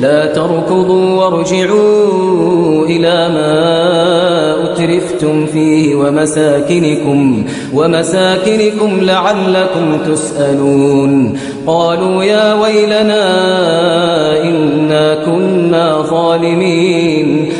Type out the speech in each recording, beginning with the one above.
لا تركضوا وارجعوا إلى ما أترفتم فيه ومساكنكم ومساكنكم لعلكم تسألون. قالوا يا ويلنا إنا كنا ظالمين.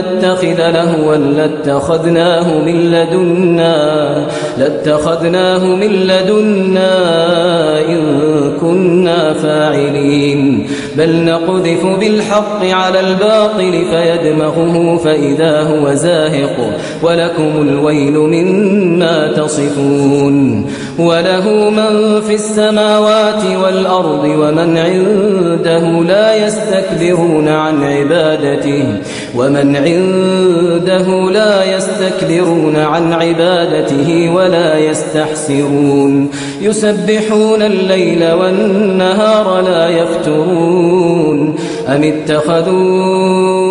نتخذ لهوا لاتخذناه من لدنا لاتخذناه من لدنا إن كنا فاعلين. بل نقذف بالحق على الباطل فيدمغه فإذا هو زاهق ولكم الويل مما تصفون. وله من في السماوات والأرض ومن عنده لا يستكبرون عن عبادته ومن عنده لا يستكبرون عن عبادته ولا يستحسرون. يسبحون الليل والنهار لا يفترون. أم اتخذوا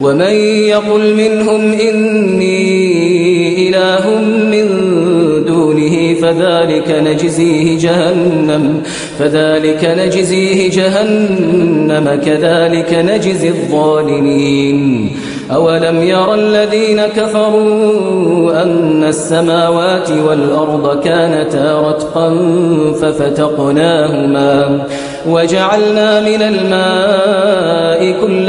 ومن يقل منهم إني إله من فذلك نجزيه جهنم فذلك نجزيه جهنم كذلك نجزي الظالمين. أولم ير الذين كفروا أن السماوات والأرض كانتا رتقا ففتقناهما وجعلنا من الماء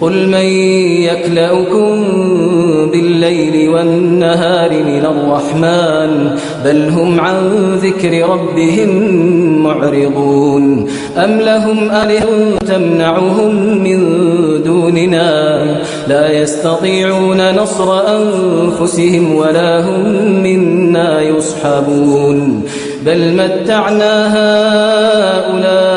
قل من يكلأكم بالليل والنهار من الرحمن بل هم عن ذكر ربهم معرضون أم لهم أله تمنعهم من دوننا لا يستطيعون نصر أنفسهم ولا هم منا يصحبون بل متعنا هؤلاء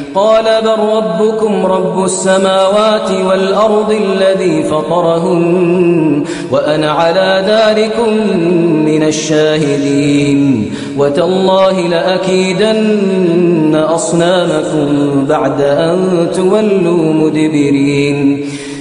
قال بل ربكم رب السماوات والأرض الذي فطرهن وأنا على ذلكم من الشاهدين. وتالله لأكيدن أصنامكم بعد أن تولوا مدبرين.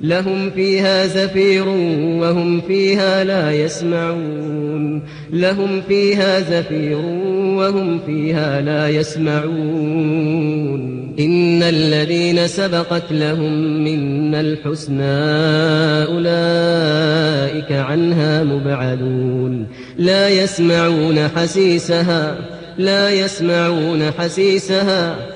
لهم فيها زفير وهم فيها لا يسمعون. لهم فيها زفير وهم فيها لا يسمعون. إن الذين سبقت لهم منا الحسنى أولئك عنها مبعدون. لا يسمعون حسيسها لا يسمعون حسيسها.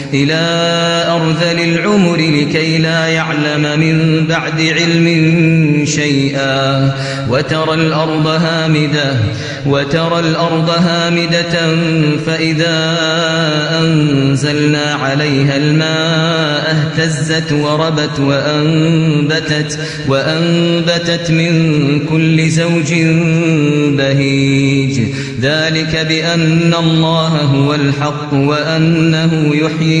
إلى أرذل العمر لكي لا يعلم من بعد علم شيئا وترى الأرض هامدة وترى الأرض هامدة فإذا أنزلنا عليها الماء اهتزت وربت وأنبتت وأنبتت من كل زوج بهيج. ذلك بأن الله هو الحق وأنه يحيي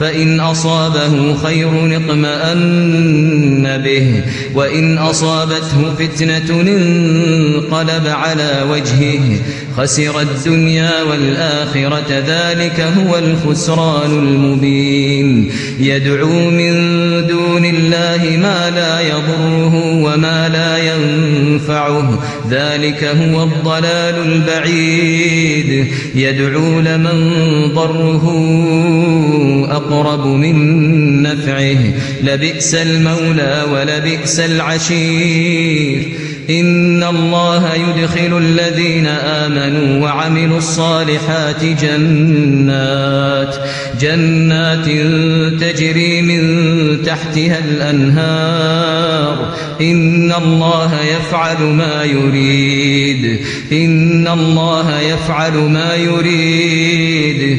فإن أصابه خير اطمأن به وإن أصابته فتنة انقلب على وجهه خسر الدنيا والآخرة ذلك هو الخسران المبين. يدعو من دون الله ما لا يضره وما لا ينفعه ذلك هو الضلال البعيد. يدعو لمن ضره أقرب من نفعه. لبئس المولى ولبئس العشير. إن الله يدخل الذين آمنوا وعملوا الصالحات جنات جنات تجري من تحتها الأنهار. إن الله يفعل ما يريد. إن الله يفعل ما يريد.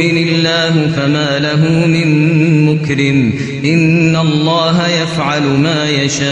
يهن الله فما له من مكرم إن الله يفعل ما يشاء.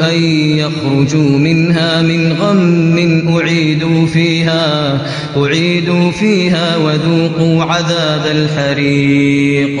أن يخرجوا منها من غم أعيدوا فيها أعيدوا فيها وذوقوا عذاب الحريق.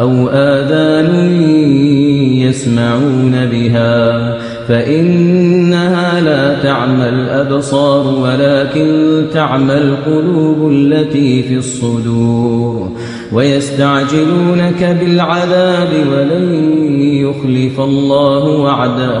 أو آذان يسمعون بها فإنها لا تعمى الأبصار ولكن تعمى القلوب التي في الصدور ويستعجلونك بالعذاب ولن يخلف الله وعده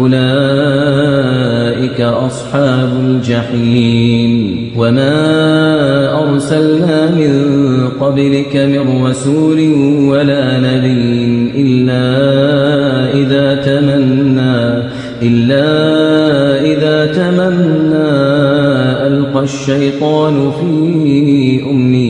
أولئك أصحاب الجحيم. وما أرسلنا من قبلك من رسول ولا نبي إلا إذا تمنى إلا إذا تمنى ألقى الشيطان في أمنيته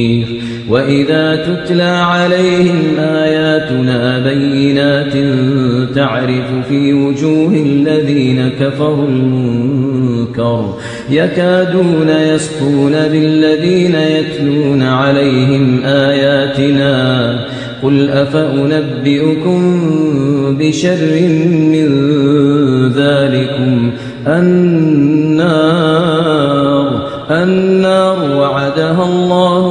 وإذا تتلى عليهم آياتنا بينات تعرف في وجوه الذين كفروا المنكر يكادون يسقون بالذين يتلون عليهم آياتنا قل أفأنبئكم بشر من ذلكم النار النار وعدها الله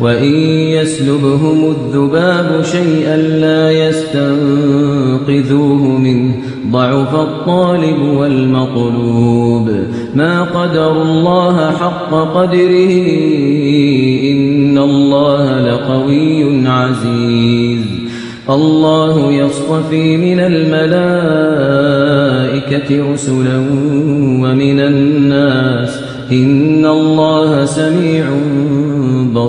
وإن يسلبهم الذباب شيئا لا يستنقذوه منه. ضعف الطالب والمطلوب. ما قدر الله حق قدره إن الله لقوي عزيز. الله يصطفي من الملائكة رسلا ومن الناس. إن الله سميع